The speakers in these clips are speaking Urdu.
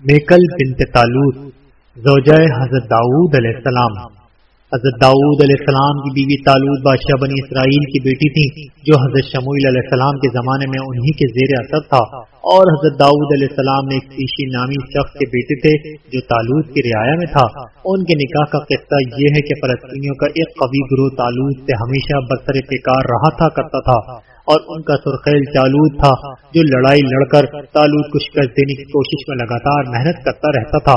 میکل بنت تالوت زوجہ حضرت داؤد علیہ السلام۔ حضرت داؤد علیہ السلام کی بیوی تالود بادشاہ بنی اسرائیل کی بیٹی تھی، جو حضرت شمویل علیہ السلام کے زمانے میں انہی کے زیر اثر تھا۔ اور حضرت داؤد علیہ السلام میں ایک سیشی نامی شخص کے بیٹے تھے، جو تالود کی رعایا میں تھا۔ ان کے نکاح کا قصہ یہ ہے کہ فلسطینیوں کا ایک قوی گروہ تالود سے ہمیشہ برسر پیکار رہا تھا، کرتا تھا۔ اور ان کا سرخیل تالود تھا جو لڑائی لڑ کر تالود کو شکست دینے کی کوشش میں لگاتار محنت کرتا رہتا تھا۔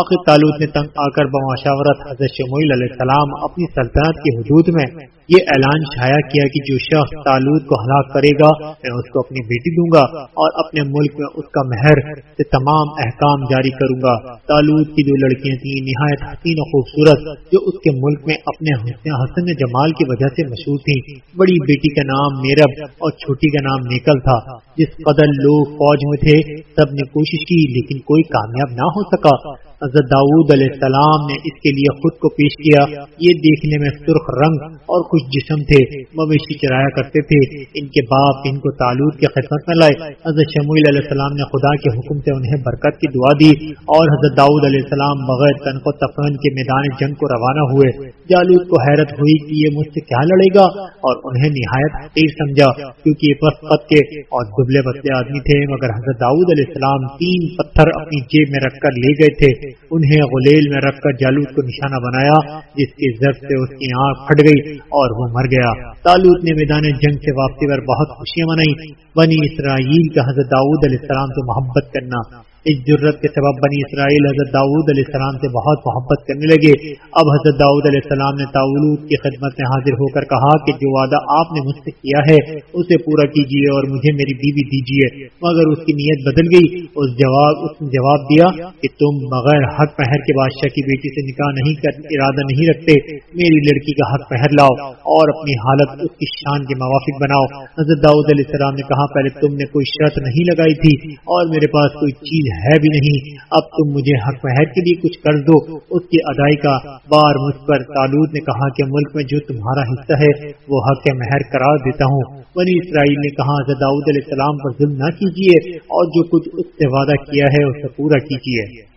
آخر تالود نے تنگ آ کر بماشاورت حضرت شمویل علیہ السلام اپنی سلطنت کی حدود میں یہ اعلان چھایا کیا کہ جو شخص تالود کو ہلاک کرے گا، میں اس کو اپنی بیٹی دوں گا اور اپنے ملک میں اس کا مہر سے تمام احکام جاری کروں گا۔ تالود کی جو لڑکیاں تھیں، نہایت حسین و خوبصورت، جو اس کے ملک میں اپنے حسن جمال کی وجہ سے مشہور تھی بڑی بیٹی کا نام میرب اور چھوٹی کا نام نیکل تھا، جس قدر لوگ فوج میں تھے، سب نے کوشش کی لیکن کوئی کامیاب نہ ہو سکا۔ حضرت داود علیہ السلام نے اس کے لیے خود کو پیش کیا۔ یہ دیکھنے میں سرخ رنگ اور خوش جسم تھے۔ مویشی چرایا کرتے تھے۔ ان کے باپ، ان کو تعلق کی خدمت میں لائے۔ حضرت شمول علیہ السلام نے خدا کے حکم سے انہیں برکت کی دعا دی اور حضرت داؤد علیہ السلام بغیر تنخو تفن کے میدان جنگ کو روانہ ہوئے۔ جالود کو حیرت ہوئی کہ یہ مجھ سے کیا لڑے گا؟ اور انہیں نہایت حقیر سمجھا، کیونکہ یہ پس پت کے اور دبلے پتلے آدمی تھے، مگر حضرت داؤد علیہ السلام تین پتھر اپنی جیب میں رکھ کر لے گئے تھے۔ انہیں غلیل میں رکھ کر جالوت کو نشانہ بنایا، جس کی ضرب سے اس کی آنکھ پھٹ گئی اور وہ مر گیا۔ تالوت نے میدان جنگ سے واپسی پر بہت خوشیاں منائی بنی اسرائیل کا حضرت داؤد علیہ السلام سے محبت کرنا اس ضرورت کے سبب بنی اسرائیل حضرت داؤد علیہ السلام سے بہت محبت کرنے لگے۔ اب حضرت داؤد علیہ السلام نے تاولود کی خدمت میں حاضر ہو کر کہا کہ جو وعدہ آپ نے مجھ سے کیا ہے، اسے پورا کیجیے اور مجھے میری بیوی دیجیے مگر اس کی نیت بدل گئی۔ اس جواب، اس نے جواب دیا کہ تم بغیر حق پہر کے بادشاہ کی بیٹی سے نکاح نہیں کر، ارادہ نہیں رکھتے۔ میری لڑکی کا حق پہر لاؤ اور اپنی حالت اس کی شان کے موافق بناؤ۔ حضرت داؤد علیہ السلام نے کہا، پہلے تم نے کوئی شرط نہیں لگائی تھی اور میرے پاس کوئی چیز ہے بھی نہیں، اب تم مجھے حق مہر کے لیے کچھ کر دو۔ اس کی ادائی کا بار مجھ پر تالود نے کہا کہ ملک میں جو تمہارا حصہ ہے، وہ حق مہر قرار دیتا ہوں۔ بنی اسرائیل نے کہا داؤد علیہ السلام پر ظلم نہ کیجیے اور جو کچھ اس سے وعدہ کیا ہے، اسے پورا کیجیے۔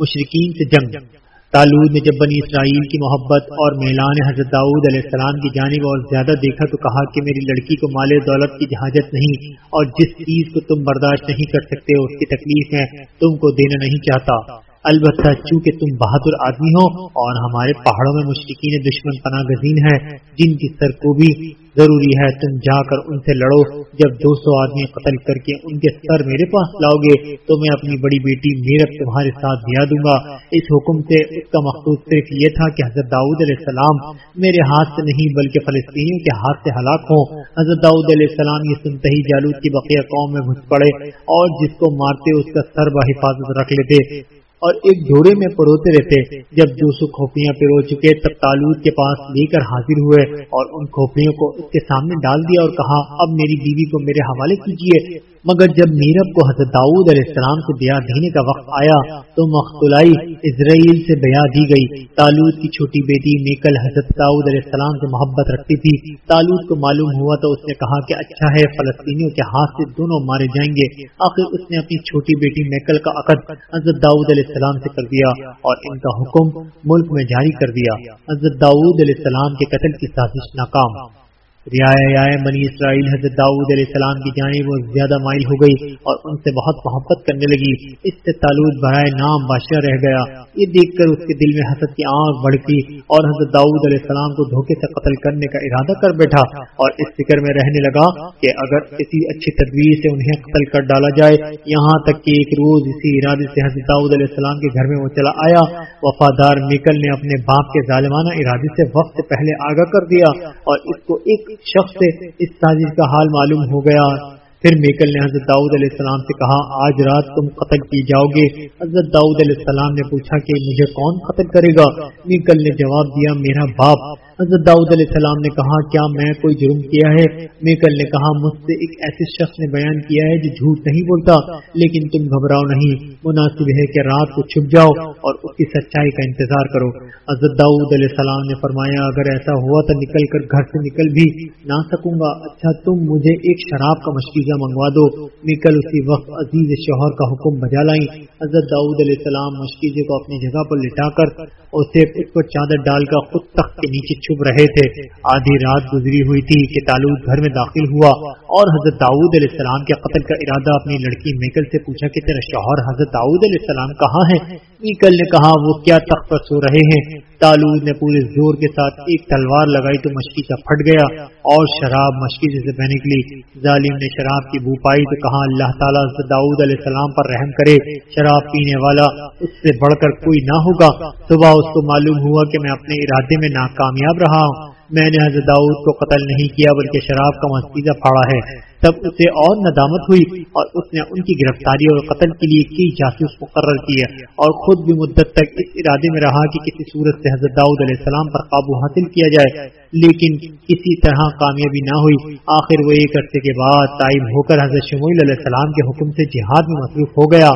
مشرقین سے جنگ۔ تالود نے جب بنی اسرائیل کی محبت اور میلان حضرت داؤد علیہ السلام کی جانب اور زیادہ دیکھا تو کہا کہ میری لڑکی کو مال دولت کی جہاجت نہیں اور جس چیز کو تم برداشت نہیں کر سکتے اس کی تکلیف میں تم کو دینا نہیں چاہتا۔ البتہ چونکہ تم بہادر آدمی ہو اور ہمارے پہاڑوں میں مشرقین دشمن پناہ گزین ہے جن کی سر کو بھی ضروری ہے، تم جا کر ان سے لڑو۔ جب دو سو آدمی قتل کر کے ان کے سر میرے پاس لاؤ گے، تو میں اپنی بڑی بیٹی میرب تمہارے ساتھ دیا دوں گا۔ اس حکم سے اس کا مخصوص صرف یہ تھا کہ حضرت داؤد علیہ السلام میرے ہاتھ سے نہیں، بلکہ فلسطینیوں کے ہاتھ سے ہلاک ہوں۔ حضرت داؤد علیہ السلام یہ سنتے ہی جالود کی بقیہ قوم میں گھس پڑے اور جس کو مارتے اس کا سر بحفاظت رکھ لیتے۔ اور ایک جوڑے میں پروتے رہتے۔ جب دو سو کھوپڑیاں پرو چکے، تب تالود کے پاس لے کر حاضر ہوئے اور ان کھوپڑیوں کو اس کے سامنے ڈال دیا اور کہا، اب میری بیوی کو میرے حوالے کیجیے مگر جب میرب کو حضرت داؤد علیہ السلام کو بیا دینے کا وقت آیا تو مختلائی اسرائیل سے بیا دی گئی۔ تالود کی چھوٹی بیٹی میکل حضرت داؤد علیہ السلام سے محبت رکھتی تھی۔ تالود کو معلوم ہوا تو اس نے کہا کہ اچھا ہے، فلسطینیوں کے ہاتھ سے دونوں مارے جائیں گے۔ آخر اس نے اپنی چھوٹی بیٹی میکل کا عقد حضرت داؤد علیہ السلام سے کر دیا اور ان کا حکم ملک میں جاری کر دیا۔ حضرت داؤد علیہ السلام کے قتل کی سازش ناکام۔ ریا بنی اسرائیل حضرت داؤد علیہ السلام کی جانب وہ زیادہ مائل ہو گئی اور ان سے بہت محبت کرنے لگی۔ اس سے تعلق برائے نام بادشاہ رہ گیا۔ یہ دیکھ کر اس کے دل میں حسد کی آنکھ بڑھتی اور حضرت داؤد علیہ السلام کو دھوکے سے قتل کرنے کا ارادہ کر بیٹھا اور اس فکر میں رہنے لگا کہ اگر کسی اچھی تدبیر سے انہیں قتل کر ڈالا جائے، یہاں تک کہ ایک روز اسی ارادے سے حضرت داؤد علیہ السلام کے گھر میں وہ چلا آیا۔ وفادار نکل نے اپنے باپ کے ظالمانہ ارادے سے وقت سے پہلے آگاہ کر دیا اور اس کو ایک شخص سے اس سازش کا حال معلوم ہو گیا۔ پھر میکل نے حضرت داؤد علیہ السلام سے کہا، آج رات تم قتل کی جاؤ گے۔ حضرت داؤد علیہ السلام نے پوچھا کہ مجھے کون قتل کرے گا؟ میکل نے جواب دیا، میرا باپ۔ حضرت داؤد علیہ السلام نے کہا، کیا میں کوئی جرم کیا ہے؟ میکل نے کہا، مجھ سے ایک ایسے شخص نے بیان کیا ہے جو جھوٹ نہیں بولتا، لیکن تم گھبراؤ نہیں۔ مناسب ہے کہ رات کو چھپ جاؤ اور اس کی سچائی کا انتظار کرو۔ حضرت داؤد علیہ السلام نے فرمایا، اگر ایسا ہوا تو نکل کر گھر سے نکل بھی نہ سکوں گا۔ اچھا تم مجھے ایک شراب کا مشکیزہ منگوا دو۔ میکل اسی وقت عزیز شوہر کا حکم بجا لائیں حضرت داؤد علیہ السلام مشکیزے کو اپنی جگہ پر لٹا کر اسے اس پر چادر ڈال کر خود تخت کے نیچے چھپ رہے تھے۔ آدھی رات گزری ہوئی تھی کہ تالوت گھر میں داخل ہوا اور حضرت داؤد علیہ السلام کے قتل کا ارادہ اپنی لڑکی میکل سے پوچھا کہ تیرا شوہر حضرت داؤد علیہ السلام کہاں ہے؟ میکل نے کہا، وہ کیا تخت پر سو رہے ہیں؟ تالود نے پورے زور کے ساتھ ایک تلوار لگائی تو مشکی کا پھٹ گیا۔ اور شراب مشکی سے بہ نکلی ظالم نے شراب کی بو پائی تو کہا اللہ تعالیٰ داؤد علیہ السلام پر رحم کرے؟ شراب پینے والا اس سے بڑھ کر کوئی نہ ہوگا۔ صبح اس کو معلوم ہوا کہ میں اپنے ارادے میں ناکامیاب رہا ہوں۔ میں نے حضرت داؤد کو قتل نہیں کیا، بلکہ شراب کا مستیزہ پھاڑا ہے۔ تب اسے اور ندامت ہوئی اور اس نے ان کی گرفتاری اور قتل کے لیے کئی جاسوس مقرر کیا اور خود بھی مدت تک اس ارادے میں رہا کہ کسی صورت سے حضرت داؤد علیہ السلام پر قابو حاصل کیا جائے۔ لیکن کسی طرح کامیابی نہ ہوئی۔ آخر وہ ایک عرصے کے بعد تائب ہو کر حضرت شمول علیہ السلام کے حکم سے جہاد میں مصروف ہو گیا۔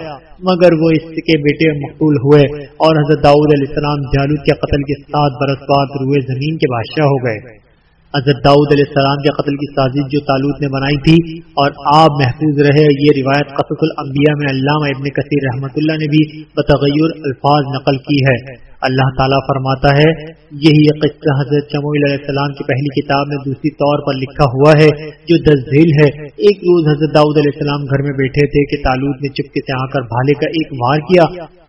مگر وہ اس کے بیٹے مقبول ہوئے اور حضرت داؤد علیہ السلام جالود کے قتل کے ساتھ برس بعد روئے زمین کے بادشاہ ہو گئے۔ حضرت داؤد علیہ السلام کے قتل کی سازش جو تعلق نے بنائی تھی اور آپ محفوظ رہے، یہ روایت قصص الانبیاء میں علامہ ابن کثیر رحمۃ اللہ نے بھی بتغیر الفاظ نقل کی ہے۔ اللہ تعالیٰ فرماتا ہے، یہی قصہ حضرت علیہ السلام کی پہلی کتاب میں دوسری طور پر لکھا ہوا ہے، جو دس ذیل ہے۔ ایک روز حضرت داؤد علیہ السلام گھر میں بیٹھے تھے کہ تعلق نے چپکے سے آ کر بھالے کا ایک وار کیا۔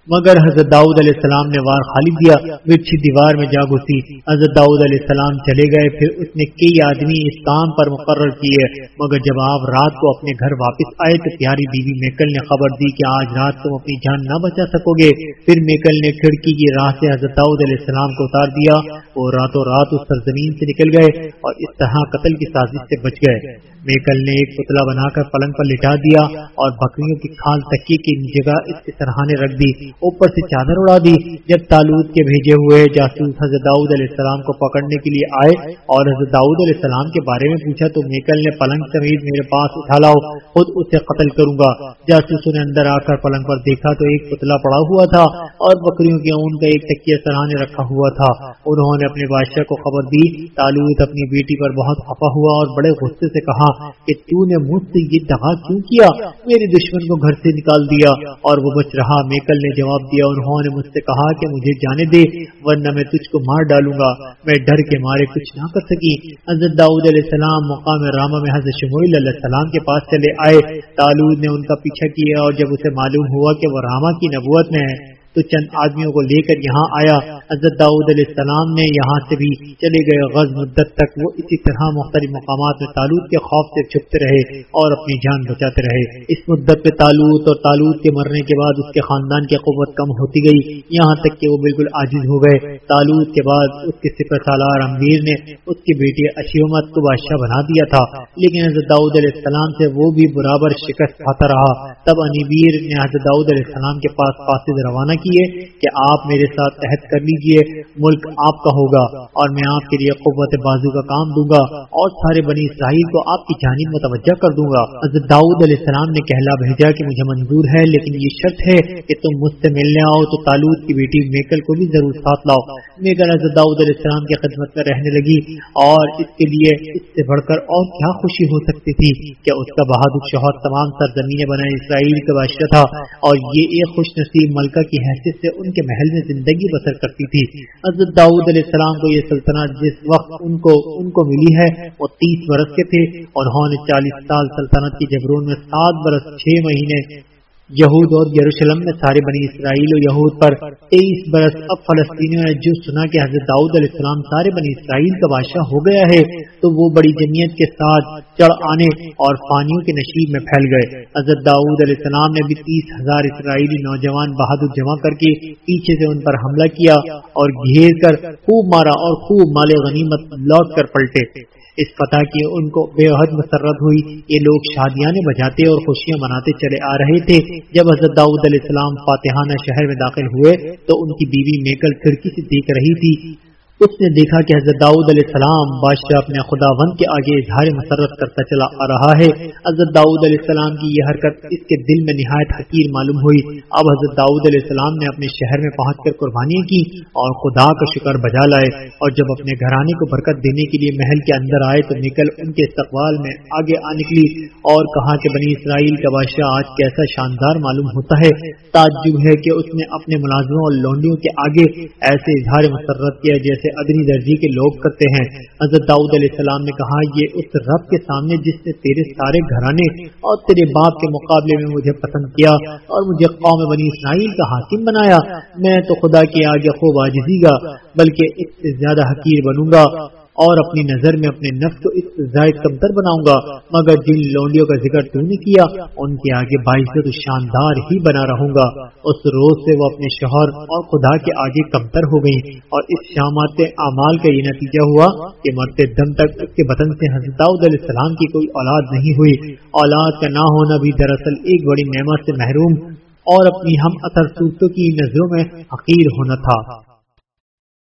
مگر حضرت داؤد علیہ السلام نے وار خالی دیا مرچھی دیوار میں جا گھسی حضرت داؤد علیہ السلام چلے گئے، پھر اس نے کئی آدمی اس کام پر مقرر کیے۔ مگر جب آپ رات کو اپنے گھر واپس آئے تو پیاری بیوی میکل نے خبر دی کہ آج رات تم اپنی جان نہ بچا سکو گے۔ پھر میکل نے کھڑکی کی راہ سے حضرت داؤد علیہ السلام کو اتار دیا۔ اور راتوں رات اس سرزمین سے نکل گئے اور اس طرح قتل کی سازش سے بچ گئے۔ میکل نے ایک پتلا بنا کر پلنگ پر لٹا دیا اور بکریوں کی کھال تکی کی جگہ اس کے سرحانے رکھ دی، اوپر سے چادر اڑا دی۔ جب تالود کے بھیجے ہوئے جاسوس حضرت داؤد علیہ السلام کو پکڑنے کے لیے آئے اور حضرت داؤد علیہ السلام کے بارے میں پوچھا تو میکل نے پلنگ سمیت میرے پاس اٹھا لاؤ، خود اسے قتل کروں گا۔ جاسوسوں نے اندر آ کر پلنگ پر دیکھا تو ایک پتلا پڑا ہوا تھا اور بکریوں کے اون کا ایک تکیہ سرحانے رکھا ہوا تھا۔ انہوں نے اپنے بادشاہ کو خبر دی۔ تالود اپنی بیٹی پر بہت خفا ہوا اور بڑے غصے سے کہا کہ تو نے مجھ سے یہ دغا کیوں کیا میرے دشمن کو گھر سے نکال دیا اور وہ بچ رہا میکل نے جواب دیا انہوں نے مجھ سے کہا کہ مجھے جانے دے ورنہ میں تجھ کو مار ڈالوں گا میں ڈر کے مارے کچھ نہ کر سکی حضرت داؤد علیہ السلام مقام راما میں حضرت شمویل علیہ السلام کے پاس چلے آئے تالود نے ان کا پیچھا کیا اور جب اسے معلوم ہوا کہ وہ راما کی نبوت میں ہے تو چند آدمیوں کو لے کر یہاں آیا۔ حضرت داؤد علیہ السلام نے یہاں سے بھی چلے گئے۔ غز مدت تک وہ اسی طرح مختلف مقامات میں تالوت کے خوف سے چھپتے رہے اور اپنی جان بچاتے رہے۔ اس مدت پہ تالوت اور تالوت کے مرنے کے بعد اس کے خاندان کی قوت کم ہوتی گئی۔ یہاں تک کہ وہ بالکل عاجز ہو گئے۔ تالوت کے بعد اس کے سپر سالار امیر نے اس کی بیٹی اشیومت کو بادشاہ بنا دیا تھا۔ لیکن حضرت داؤد علیہ السلام سے وہ بھی برابر شکست کھاتا رہا۔ تب انیبیر نے حضرت داؤد علیہ السلام کے پاس فاصد روانہ کیے کہ آپ میرے ساتھ عہد کر لیجیے، ملک آپ کا ہوگا اور میں آپ کے لیے قوت بازو کا کام دوں گا اور سارے بنی اسرائیل کو آپ کی جانب متوجہ کر دوں گا۔ حضرت داؤد علیہ السلام نے کہلا بھیجا کہ مجھے منظور ہے، لیکن یہ شرط ہے کہ تم مجھ سے ملنے آؤ تو تالود کی بیٹی میکل کو بھی ضرور ساتھ لاؤ۔ میکل حضرت داؤد علیہ السلام کی خدمت میں رہنے لگی اور اس کے لیے اس سے بڑھ کر اور کیا خوشی ہو سکتی تھی کہ اس کا بہادر شوہر تمام سرزمین بنا اسرائیل کا بادشاہ تھا اور یہ ایک خوش نصیب ملکہ کی حیثیت سے ان کے محل میں زندگی بسر کرتی تھی۔ حضرت داؤد علیہ السلام کو یہ سلطنت جس وقت ان کو ان کو ملی ہے، وہ تیس برس کے تھے اور انہوں نے چالیس سال سلطنت کی جبرون میں سات برس، چھ مہینے یہود اور یروشلم میں سارے بنی اسرائیل و یہود پر تیئیس برس اب فلسطینیوں نے جو سنا کہ حضرت داؤد علیہ السلام سارے بنی اسرائیل کا بادشاہ ہو گیا ہے، تو وہ بڑی جمعیت کے ساتھ چڑھ آنے اور پانیوں کے نشیب میں پھیل گئے۔ حضرت داؤد علیہ السلام نے بھی تیس ہزار اسرائیلی نوجوان بہادر جمع کر کے پیچھے سے ان پر حملہ کیا اور گھیر کر خوب مارا اور خوب مال غنیمت لوٹ کر پلٹے۔ اس فتح کی ان کو بے حد مسرت ہوئی۔ یہ لوگ شادیاں بجاتے اور خوشیاں مناتے چلے آ رہے تھے۔ جب حضرت داؤد علیہ السلام فاتحانہ شہر میں داخل ہوئے تو ان کی بیوی میکل کھڑکی سے دیکھ رہی تھی۔ اس نے دیکھا کہ حضرت داؤد علیہ السلام بادشاہ اپنے خدا وند کے آگے اظہار مسرت کرتا چلا آ رہا ہے۔ حضرت داؤد علیہ السلام کی یہ حرکت اس کے دل میں نہایت حقیر معلوم ہوئی۔ اب حضرت داؤد علیہ السلام نے اپنے شہر میں پہنچ کر قربانیاں کی اور خدا کا شکر بجا لائے۔ اور جب اپنے گھرانے کو برکت دینے کے لیے محل کے اندر آئے تو نکل ان کے استقبال میں آگے آ نکلی۔ اور کہا کہ بنی اسرائیل کا بادشاہ آج کیسا شاندار معلوم ہوتا ہے۔ تعجب ہے کہ اس نے اپنے ملازموں اور لونڈیوں کے آگے ایسے اظہار مسرت کیا جیسے ادنی درجی کے لوگ کرتے ہیں۔ حضرت داؤد علیہ السلام نے کہا، یہ اس رب کے سامنے جس نے تیرے سارے گھرانے اور تیرے باپ کے مقابلے میں مجھے پسند کیا اور مجھے قوم بنی اسرائیل کا حاکم بنایا، میں تو خدا کے آگے خوب آجزی گا، بلکہ اس سے زیادہ حقیر بنوں گا۔ اور اپنی نظر میں اپنے نفس کو اس زائد کمتر بناؤں گا، مگر جن لونڈیوں کا ذکر تو نے کیا، ان کے آگے باعث شاندار ہی بنا رہوں گا۔ اس روز سے وہ اپنے شوہر اور خدا کے آگے کمتر ہو گئی اور اس شامات اعمال کا یہ نتیجہ ہوا کہ مرتے دم تک اس کے بدن سے حضرت علیہ السلام کی کوئی اولاد نہیں ہوئی۔ اولاد کا نہ ہونا بھی دراصل ایک بڑی نعمت سے محروم اور اپنی ہم اثر صورتوں کی نظروں میں حقیر ہونا تھا۔